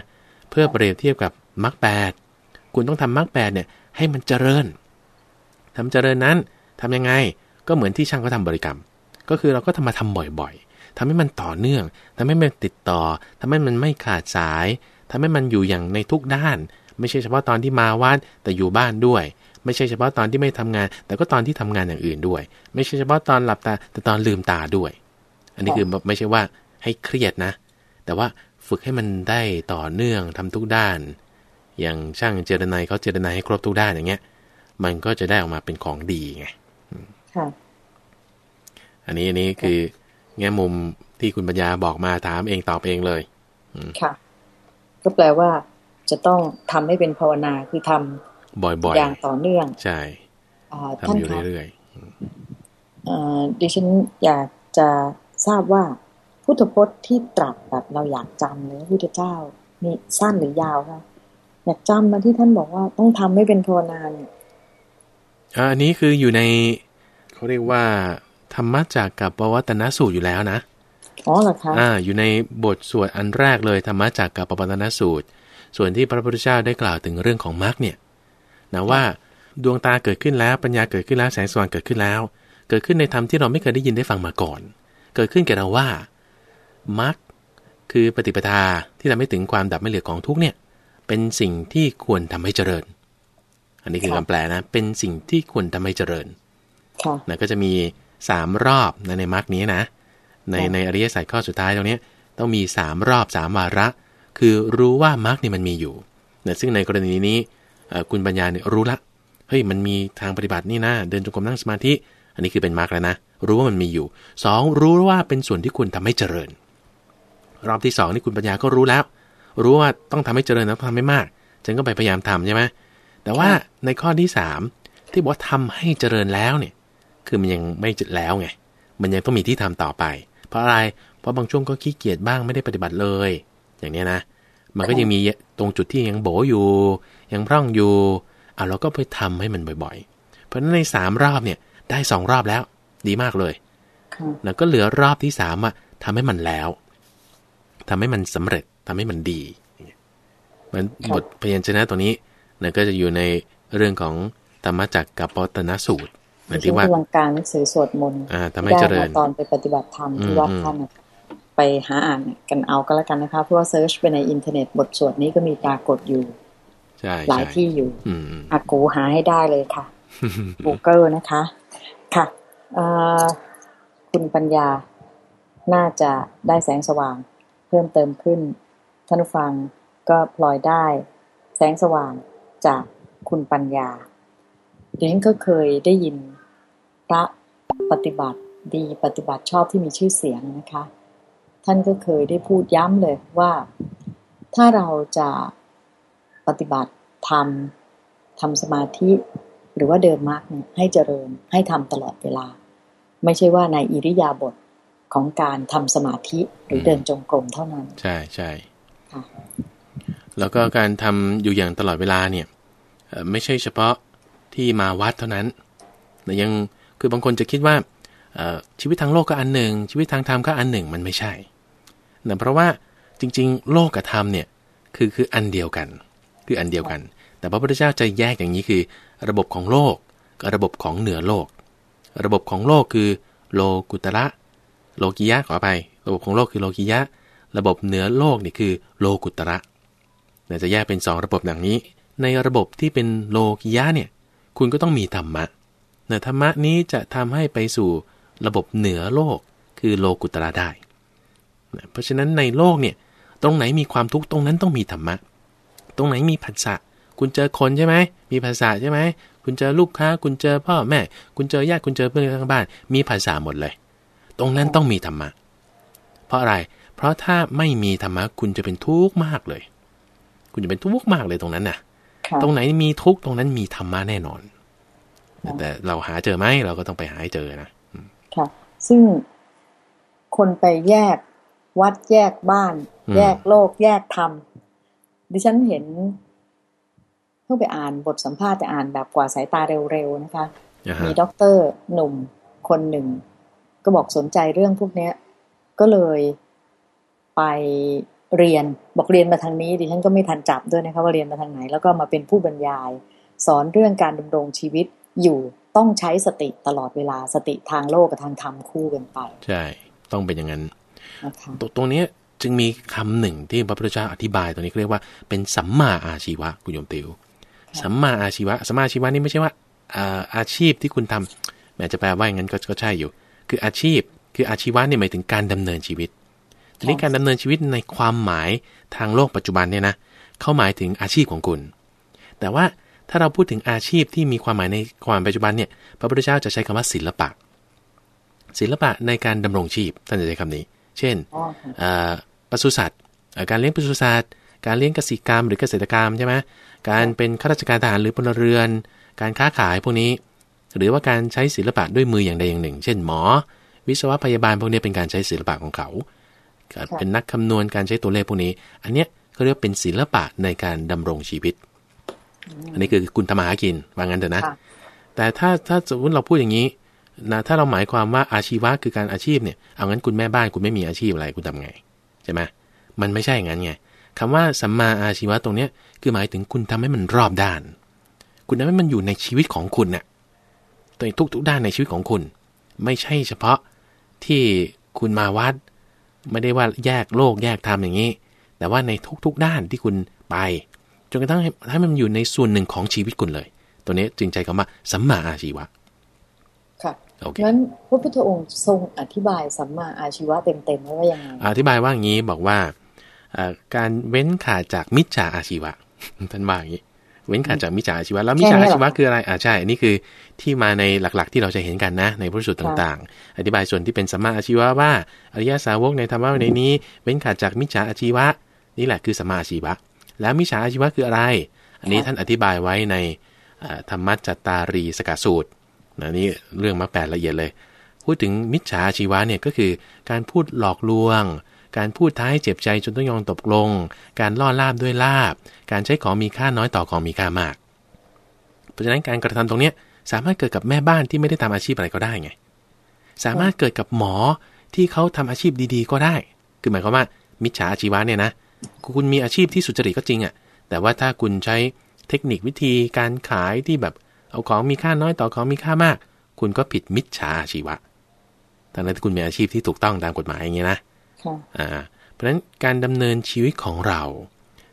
เพื่อเปรียบเทียบกับมรรคแปดคุณต้องทำมรรคแปดเนี่ยให้มันเจริญทำเจริญนั้นทำยังไงก็เหมือนที่ช่างเขาทาบริกรรม ก็คือเราก็ทำมาทำบ่อยๆทำให้มันต่อเนื่องทำให้มันติดต่อทำให้มันไม่ขาดสายทำให้มันอยู่อย่างในทุกด้าน ไม่ใช่เฉพาะตอนที่มาวัดแต่อยู่บ้านด้วย ไม่ใช่เฉพาะตอนที่ไม่ทำงาน แต่ก็ตอนที่ทำงานอย่างอื่นด้วย ไม่ใช่เฉพาะตอนหลับตาแต่ตอนลืมตาด้วย อันนี้คือไม่ใช่ว่า ให้เครียดนะ แต่ว่าฝึกให้มันได้ต่อเนื่องทำทุกด้าน อย่างช่างเจรนายเขาเจรนายให้ครบทุกด้านอย่างเงี้ย มันก็จะได้ออกมาเป็นของดีไงค่ะอันนี้อันนี้คือแง่มุมที่คุณปัญญาบอกมาถามเองตอบเองเลยค่ะ ก็แปลว่า จะต้องทำให้เป็นภาวนาคือทำบ่อยๆอย่างต่อเนื่อง ใช่ทำอยู่เรื่อยๆดิฉันอยากจะทราบว่า พุทธพจน์ที่ตรัสแบบเราอยากจำเลยพุทธเจ้ามีสั้นหรือยาวคะอยากจำมาที่ท่านบอกว่าต้องทำให้เป็นภาวนาเนี่ยอันนี้คืออยู่ในเขาเรียกว่า ธรรมะจากกับปวัตนสูตรอยู่แล้วนะอ๋อเหรอคะอ่า อยู่ในบทสวดอันแรกเลยธรรมะจากกับปวัตนสูตร ส่วนที่พระพุทธเจ้าได้กล่าวถึงเรื่องของมรรคเนี่ยนะว่าดวงตาเกิดขึ้นแล้วปัญญาเกิดขึ้นแล้วแสงสว่างเกิดขึ้นแล้ว เกิดขึ้นในธรรมที่เราไม่เคยได้ยินได้ฟังมาก่อน เกิดขึ้นแก่เราว่า มรรคคือปฏิปทาที่ทำให้ถึงความดับไม่เหลือของทุกเนี่ยเป็นสิ่งที่ควรทำให้เจริญ อันนี้คือคำแปลนะเป็นสิ่งที่ควรทำให้เจริญนะก็จะมีสามรอบในในมรรคนี้นะในในอริยสัจข้อสุดท้ายตรงนี้ต้องมีสามรอบสามวาระ คือรู้ว่ามรรคนี่มันมีอยู่นะซึ่งในกรณีนี้คุณปัญญาเนี่ยรู้ละเฮ้ยมันมีทางปฏิบัตินี่นะเดินจงกรมนั่งสมาธิ อันนี้คือเป็นมรรคแล้วนะรู้ว่ามันมีอยู่สองรู้ว่าเป็นส่วนที่ควรทำให้เจริญ รอบที่สองนี่คุณปัญญาก็รู้แล้ว รู้ว่าต้องทำให้เจริญแล้วทำให้มาก ฉันก็ไปพยายามทำใช่ไหมแต่ว่าในข้อที่สามที่บอกทำให้เจริญแล้วเนี่ย คือมันยังไม่จแล้วไง มันยังต้องมีที่ทำต่อไป เพราะอะไร เพราะบางช่วงก็ขี้เกียจบ้างไม่ได้ปฏิบัติเลย อย่างนี้นะ มันก็ยังมีตรงจุดที่ยังโบอยู่ ยังพร่องอยู่เอาเราก็ไปทำให้มันบ่อยๆ เพราะฉะนั้นในสามรอบเนี่ยได้สองรอบแล้ว ดีมากเลยแล้วก็เหลือรอบที่สามอะทำให้มันแล้ว ทำให้มันสำเร็จทำให้มันดีมันบทพยัญชนะตัวนี้นะก็จะอยู่ในเรื่องของธรรมจักกัปปวัตนสูตรหมายถึงว่าลังการหนังสือสวดมนต์ทำให้เจริญตอนไปปฏิบัติธรรมที่วัดท่านไปหาอ่านกันเอาก็แล้วกันนะคะเพราะว่า search ไปในอินเทอร์เน็ตบทสวดนี้ก็มีปรากฏอยู่หลายที่อยู่อากูหาให้ได้เลยค่ะ Google นะคะ ค่ะคุณปัญญาน่าจะได้แสงสว่าง เพิ่มเติมขึ้น ท่านผู้ฟังก็พลอยได้ แสงสว่างจากคุณปัญญาดิฉันก็เคยได้ยินพระปฏิบัติดีปฏิบัติชอบที่มีชื่อเสียงนะคะ ท่านก็เคยได้พูดย้ำเลยว่า ถ้าเราจะปฏิบัติทำทำสมาธิหรือว่าเดินมากเนี่ยให้เจริญให้ทำตลอดเวลา ไม่ใช่ว่าในอิริยาบถ ของการทำสมาธิหรือเดินจงกรมเท่านั้น ใช่ใช่ค่ะแล้วก็การทำอยู่อย่างตลอดเวลาเนี่ยเอ่อไม่ใช่เฉพาะที่มาวัดเท่านั้นแต่ยังคือบางคนจะคิดว่าเอ่อชีวิตทางโลกก็อันหนึ่ง ชีวิตทางธรรมก็อันหนึ่งมันไม่ใช่นะเพราะว่าจริง ๆ โลกกับธรรมเนี่ยคือคืออันเดียวกัน คืออันเดียวกัน แต่พระพุทธเจ้าจะแยกอย่างนี้คือ ระบบของโลกกับระบบของเหนือโลก ระบบของโลกคือ โลกุตระ โลกิยะขอไป ระบบของโลกคือโลกิยะ ระบบเหนือโลกนี่คือโลกุตระเนี่ยจะแยกเป็น 2 ระบบดังนี้ ในระบบที่เป็นโลกิยะเนี่ยคุณก็ต้องมีธรรมะเนี่ยธรรมะนี้จะทำให้ไปสู่ระบบเหนือโลกคือโลกุตระได้ เพราะฉะนั้นในโลกเนี่ยตรงไหนมีความทุกข์ตรงนั้นต้องมีธรรมะ ตรงไหนมีผัสสะคุณเจอคนใช่ไหม มีภาษาใช่ไหม คุณเจอลูกค้า คุณเจอพ่อแม่ คุณเจอญาติ คุณเจอเพื่อนข้างบ้าน มีภาษาหมดเลย ตรงนั้นต้องมีธรรมะ เพราะอะไร เพราะถ้าไม่มีธรรมะคุณจะเป็นทุกข์มากเลย คุณจะเป็นทุกข์มากเลยตรงนั้นน่ะค่ะ ตรงไหนมีทุกข์ตรงนั้นมีธรรมะแน่นอนค่ะแต่เราหาเจอไหมเราก็ต้องไปหาให้เจอนะค่ะ ซึ่งคนไปแยกวัดแยกบ้านอืมแยกโลก แยกธรรมดิฉันเห็นเพิ่งไปอ่านบทสัมภาษณ์แต่อ่านแบบกว่าสายตาเร็วๆนะคะนะฮะมีด็อกเตอร์หนุ่มคนหนึ่ง ก็บอกสนใจเรื่องพวกเนี้ย ก็เลยไปเรียนบอกเรียนมาทางนี้ดิฉันก็ไม่ทันจับด้วยนะคะว่าเรียนมาทางไหน แล้วก็มาเป็นผู้บรรยาย สอนเรื่องการดำรงชีวิตอยู่ต้องใช้สติตลอดเวลาสติทางโลกกับทางธรรมคู่กันไป ใช่ ต้องเป็นอย่างนั้นนะคะตรงตรงเนี้ยจึงมีคำหนึ่งที่พระพุทธเจ้าอธิบายตรงนี้เรียกว่าเป็นสัมมาอาชีวะคุณโยมติวสัมมาอาชีวะสัมมาอาชีวะนี่ไม่ใช่ว่าอ่าอาชีพที่คุณทำแหมจะแปลว่าอย่างนั้นก็ก็ใช่อยู่ คืออาชีพ คืออาชีวะเนี่ยหมายถึงการดำเนินชีวิต ทีนี้การดำเนินชีวิตในความหมายทางโลกปัจจุบันเนี่ยนะเขาหมายถึงอาชีพของคุณ แต่ว่าถ้าเราพูดถึงอาชีพที่มีความหมายในความปัจจุบันเนี่ยพระพุทธเจ้าจะใช้คำว่าศิลปะ ศิลปะในการดำรงชีพท่านจะใช้คำนี้ เช่นอ๋อค่ะเอ่อปศุสัตว์เอ่อการเลี้ยงปศุสัตว์การเลี้ยงเกษตรกรรม หรือเกษตรกรรมใช่ไหมการเป็นข้าราชการทหารหรือพลเรือน การค้าขายพวกนี้ หรือว่าการใช้ศิลปะด้วยมืออย่างใดอย่างหนึ่ง เช่นหมอ วิศวะพยาบาลพวกนี้เป็นการใช้ศิลปะของเขาการเป็นนักคำนวณการใช้ตัวเลขพวกนี้ อันเนี้ยเขาเรียกว่าเป็นศิลปะในการดำรงชีวิต อันนี้คือคุณทำมาหากินว่างั้นเถอะนะค่ะแต่ถ้าถ้าสมมติเราพูดอย่างนี้นะถ้าเราหมายความว่าอาชีวะคือการอาชีพเนี่ย เอางั้นคุณแม่บ้านคุณไม่มีอาชีพอะไรคุณทำไงใช่ไหมมันไม่ใช่อย่างนั้นไงคำว่าสัมมาอาชีวะตรงเนี้ยคือหมายถึงคุณทำให้มันรอบด้าน คุณทำให้มันอยู่ในชีวิตของคุณน่ะ ในทุกทุกๆด้านในชีวิตของคุณ ไม่ใช่เฉพาะที่คุณมาวัด ไม่ได้ว่าแยกโลกแยกธรรมอย่างนี้ แต่ว่าในทุกๆด้านที่คุณไปจนกระทั่งให้ให้มันอยู่ในส่วนหนึ่งของชีวิตคุณเลย ตัวนี้จึงใจคำว่าสัมมาอาชีวะค่ะโอเคงั้นพระพุทธองค์ทรงอธิบายสัมมาอาชีวะเต็มๆไว้ว่ายังไงอธิบายว่าอย่างนี้บอกว่าเอ่อการเว้นขาดจากมิจฉาอาชีวะท่านว่าอย่างนี้ เว้นขาดจากมิจฉาอาชีวะแล้วมิจฉาอาชีวะคืออะไรอ่าใช่อันนี้คือที่มาในหลักๆ ที่เราจะเห็นกันนะ ในพระสูตรต่างๆ อธิบายส่วนที่เป็นสัมมาอาชีวะว่าอริยสาวกในธรรมะในนี้ เว้นขาดจากมิจฉาอาชีวะ นี่แหละคือสัมมาอาชีวะ แล้วมิจฉาอาชีวะคืออะไร อันนี้ท่านอธิบายไว้ในเอ่อธรรมจัตตารีสกสูตรนะนี่เรื่องมาแปดละเอียดเลย พูดถึงมิจฉาอาชีวะเนี่ยก็คือการพูดหลอกลวง การพูดท้ายเจ็บใจจนต้องยอมตกลง การล่อลาบด้วยลาบ การใช้ของมีค่าน้อยต่อของมีค่ามาก เพราะฉะนั้นการกระทำตรงเนี้ยสามารถเกิดกับแม่บ้านที่ไม่ได้ทำอาชีพอะไรก็ได้ไง สามารถเกิดกับหมอที่เขาทำอาชีพดีๆ ก็ได้ คือหมายความว่า มิจฉาอาชีวะเนี่ยนะ คุณมีอาชีพที่สุจริตก็จริงอะ่ะ แต่ว่าถ้าคุณใช้เทคนิควิธีการขายที่แบบเอาของมีค่าน้อยต่อของมีค่ามาก คุณก็ผิดมิจฉาอาชีวะทั้งนั้นที่คุณมีอาชีพที่ถูกต้องตามกฎหมายอย่างเงี้ยนะ อ่า เพราะฉะนั้นการดำเนินชีวิตของเรา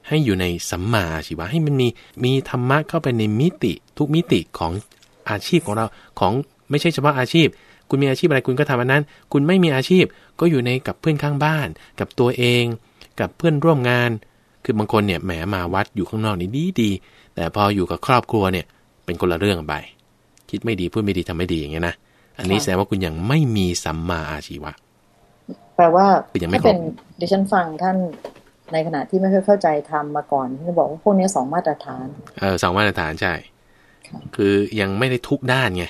ให้อยู่ในสัมมาอาชีวะให้มันมีมีธรรมะเข้าไปในมิติทุกมิติของอาชีพของเราของไม่ใช่เฉพาะอาชีพ คุณมีอาชีพอะไรคุณก็ทำอันนั้น คุณไม่มีอาชีพก็อยู่ในกับเพื่อนข้างบ้าน กับตัวเอง กับเพื่อนร่วมงาน คือบางคนเนี่ยแหมมาวัดอยู่ข้างนอกนี่ดีดีแต่พออยู่กับครอบครัวเนี่ยเป็นคนละเรื่องไปคิดไม่ดีพูดไม่ดีทำไม่ดีอย่างเงี้ยนะอันนี้แสดงว่าคุณยังไม่มีสัมมาอาชีวะ แปลว่าคือยังไม่ถ้าครบเป็นดิฉันฟังท่านในขณะที่ไม่ค่อยเข้าใจทำมาก่อนที่บอกว่าพวกนี้สองมาตรฐานเออสองมาตรฐานใช่ค่ะคือยังไม่ได้ทุกด้านไง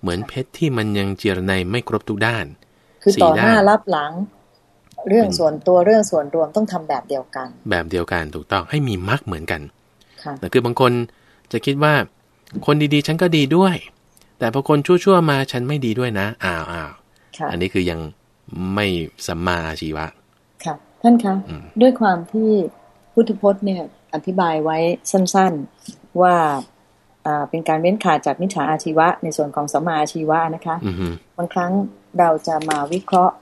เหมือนเพชรที่มันยังเจรไนยไม่ครบทุกด้าน คือสี่ต่อหน้าด้านรับหลัง เรื่องอืมส่วนตัวเรื่องส่วนรวมต้องทำแบบเดียวกัน แบบเดียวกันถูกต้องให้มีมรรคเหมือนกันค่ะแต่คือบางคนจะคิดว่า คนดีๆ ฉันก็ดีด้วย แต่พอคนชั่วๆมาฉันไม่ดีด้วยนะอ้าวอ้าวค่ะอันนี้คือยัง ไม่สัมมาอาชีวะ ค่ะ ท่านคะอืมด้วยความที่พุทธพจน์เนี่ยอธิบายไว้สั้นๆว่าอ่าเป็นการเว้นขาดจากมิจฉาอาชีวะ ในส่วนของสัมมาอาชีวะนะคะอือฮึบางครั้งเราจะมาวิเคราะห์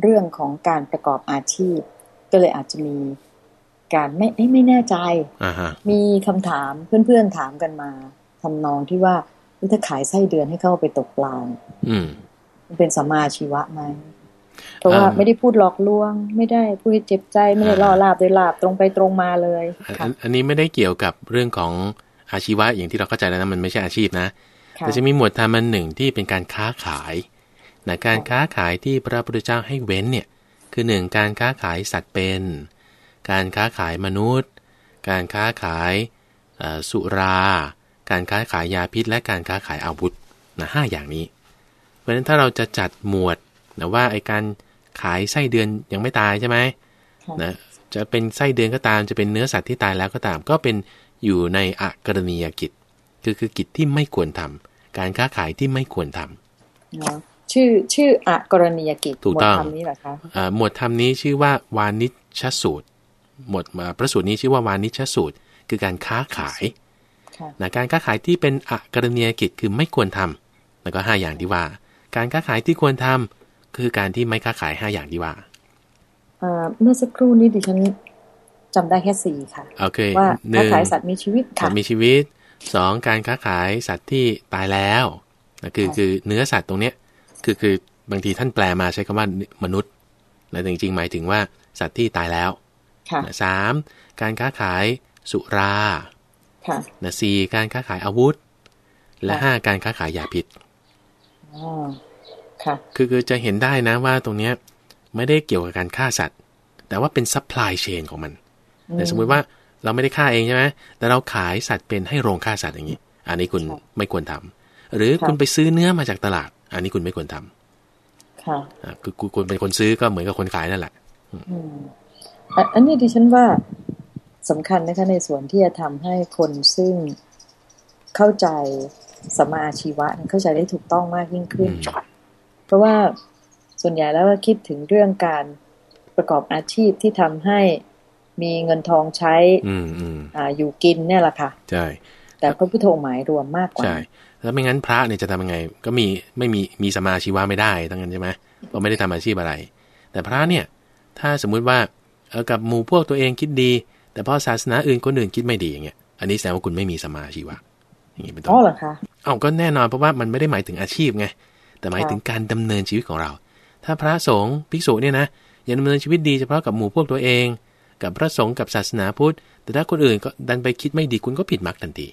เรื่องของการประกอบอาชีพ ก็เลยอาจจะมีการไม่เอ้ยไม่แน่ใจอ่าฮะมีคำถามเพื่อนๆถามกันมาทำนองที่ว่าเฮ้ยถ้าขายไส้เดือนให้เข้าไปตกปลาเนี่ยอืมมันเป็นสัมมาอาชีวะไหม เพราะว่าอ่าไม่ได้พูดหลอกลวง ไม่ได้พูดให้เจ็บใจไม่ได้ล่อลาบโดยลาบตรงไปตรงมาเลยอันค่ะอันอันนี้ไม่ได้เกี่ยวกับเรื่องของอาชีวะอย่างที่เราเข้าใจแล้วนะมันไม่ใช่อาชีพนะค่ะแต่จะมีหมวดธรรมอันหนึ่งที่เป็นการค้าขายนะการค้าขายที่พระพุทธเจ้าให้เว้นเนี่ยคือหนึ่งการค้าขายสัตว์เป็น การค้าขายมนุษย์ การค้าขายเอ่อสุรา การค้าขายยาพิษ และการค้าขายอาวุธนะห้าอย่างนี้ เพราะฉะนั้นถ้าเราจะจัดหมวด นะว่าไอการขายไส้เดือนยังไม่ตายใช่ไหมค่ะนะจะเป็นไส้เดือนก็ตามจะเป็นเนื้อสัตว์ที่ตายแล้วก็ตาม ก็เป็นอยู่ในอกรณียกิจ คือคือกิจที่ไม่ควรทำการค้าขายที่ไม่ควรทำเนาะชื่อชื่ออกรณียกิจถูกต้องหมวดคำนี้เหรอคะอ่าหมวดธรรมนี้ชื่อว่าวานิชสูตร หมวดอ่าพระสูตรนี้ชื่อว่าวานิชสูตร คือการค้าขายค่ะนะการค้าขายที่เป็นอกรณียกิจคือไม่ควรทำแล้วก็ห้าอย่างที่ว่า การค้าขายที่ควรทำ คือการที่ไม่ค้าขายห้าอย่างที่ว่าเอ่อเมื่อสักครู่นี้ดิฉันจำได้แค่สี่ค่ะโอเคว่าหค้านึ่งขายสัตว์มีชีวิตสัค่ะตว์มีชีวิตสองการค้าขายสัตว์ที่ตายแล้วนะคือค่ะคือเนื้อสัตว์ตรงเนี้ยคือคือบางทีท่านแปลมาใช้คำว่ามนุษย์แต่จริง ๆ หมายถึงว่าสัตว์ที่ตายแล้วค่ะนะสามการค้าขายสุราค่ะนะสี่การค้าขายอาวุธ และค่ะห้าการค้าขายยาพิษอ๋อ ค่ะคือคือจะเห็นได้นะว่าตรงเนี้ยไม่ได้เกี่ยวกับการฆ่าสัตว์ แต่ว่าเป็น supply chain ของมันแต่สมมุติว่าเราไม่ได้ฆ่าเองใช่ไหมแต่เราขายสัตว์เป็นให้โรงฆ่าสัตว์อย่างนี้ อันนี้คุณก็ไม่ควรทำหรือค่ะคุณไปซื้อเนื้อมาจากตลาด อันนี้คุณไม่ควรทำค่ะอ่าคือคุณคุณเป็นคนซื้อก็เหมือนกับคนขายนั่นแหละอืมอะอันนี้ดิฉันว่าสำคัญนะคะในส่วนที่จะทำให้คนซึ่งเข้าใจสัมมาอาชีวะเนี่ยเข้าใจได้ถูกต้องมากยิ่งขึ้นอืมเพ ราะว่าส่วนใหญ่แล้วก็คิดถึงเรื่องการประกอบอาชีพที่ทำให้มีเงินทองใช้อืมอืมอ่าอยู่กินเนี่ยแหละค่ะใช่แต่พระพุทโธหมายรวมมากกว่าใช่แล้วไม่งั้นพระเนี่ยจะทำยังไง ก็มีไม่มีมีสมาชีวะไม่ได้ทั้งนั้นใช่ไหมเพราะไม่ได้ทำอาชีพอะไร แต่พระเนี่ย ถ้าสมมุติว่าเออกับหมู่พวกตัวเองคิดดี แต่พอศาสนาอื่นคนอื่นคิดไม่ดีอย่างเงี้ยอันนี้แสดงว่าคุณไม่มีสมาชีวะอย่างนี้เป็นต้นอ๋อเหรอคะเอ้าก็แน่นอนเพราะว่ามันไม่ได้หมายถึงอาชีพไง แต่หมายค่ะถึงการดำเนินชีวิตของเรา ถ้าพระสงฆ์ภิกษุเนี่ยนะยังดำเนินชีวิตดีเฉพาะกับหมู่พวกตัวเอง กับพระสงฆ์กับศาสนาพุทธ แต่ถ้าคนอื่นก็ดันไปคิดไม่ดีคุณก็ผิดมรรคทันที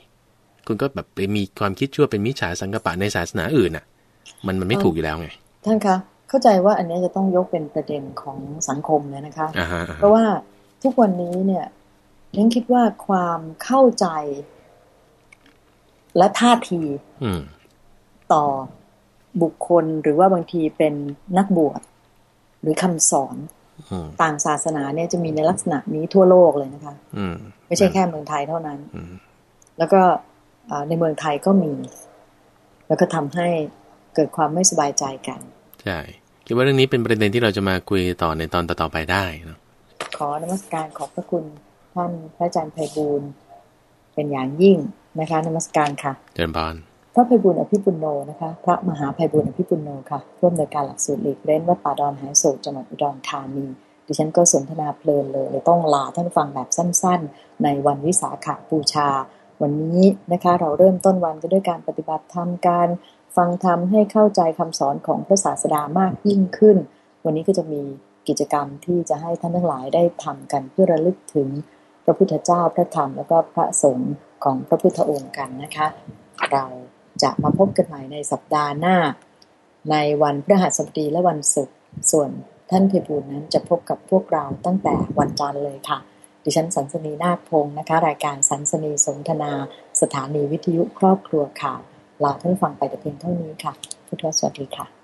คุณก็แบบไปมีความคิดชั่วเป็นมิจฉาสังกปะในศาสนาอื่นอะ มันมันไม่ถูกอยู่แล้วไง ท่านคะ เข้าใจว่าอันนี้จะต้องยกเป็นประเด็นของสังคมเลยนะคะอ่าฮะอ่าเพฮะราะว่าทุกวันนี้เนี่ยฉันคิดว่าความเข้าใจและท่าทีอืมต่อ บุคคลหรือว่าบางทีเป็นนักบวชหรือคำสอนอืมต่างศาสนาเนี่ยจะมีในลักษณะนี้ทั่วโลกเลยนะคะอืมไม่ใช่แค่เมืองไทยเท่านั้นอืมแล้วก็อ่าในเมืองไทยก็มี แล้วก็ทำให้เกิดความไม่สบายใจกัน ใช่คิดว่าเรื่องนี้เป็นประเด็นที่เราจะมาคุยต่อในตอนต่อๆไปได้เนอะขอนมัสการขอบพระคุณท่านพระอาจารย์ไพบูลย์เป็นอย่างยิ่งนะคะนมัสการค่ะ เจริญพร พระไพบูลย์อภิปุโนนะคะ พระมหาไพบูลย์อภิปุโนค่ะร่วมในการหลักสูตรหลีกเล่นวัดป่าดอนหายโศกจังหวัดอุดรธานี ดิฉันก็สนทนาเพลินเลยเลยต้องลาท่านฟังแบบสั้นๆ ในวันวิสาขบูชา วันนี้นะคะเราเริ่มต้นวันกันด้วยการปฏิบัติธรรมการฟังธรรมให้เข้าใจคำสอนของพระศาสดามากยิ่งขึ้น วันนี้ก็จะมีกิจกรรมที่จะให้ท่านทั้งหลายได้ทำกันเพื่อระลึกถึงพระพุทธเจ้าพระธรรมแล้วก็พระสงฆ์ของพระพุทธองค์กันนะคะ เรา จะมาพบกันใหม่ในสัปดาห์หน้า ในวันพฤหัสบดีและวันศุกร์ส่วนท่านเพบูลนั้นจะพบกับพวกเราตั้งแต่วันจันทร์เลยค่ะ ดิฉันสันสนีนาคพงศ์นะคะ รายการสันสนีสนทนา สถานีวิทยุครอบครัวข่าวลาท่านฟังไปแต่เพียงเท่านี้ค่ะ พุทธวสวัสดีค่ะ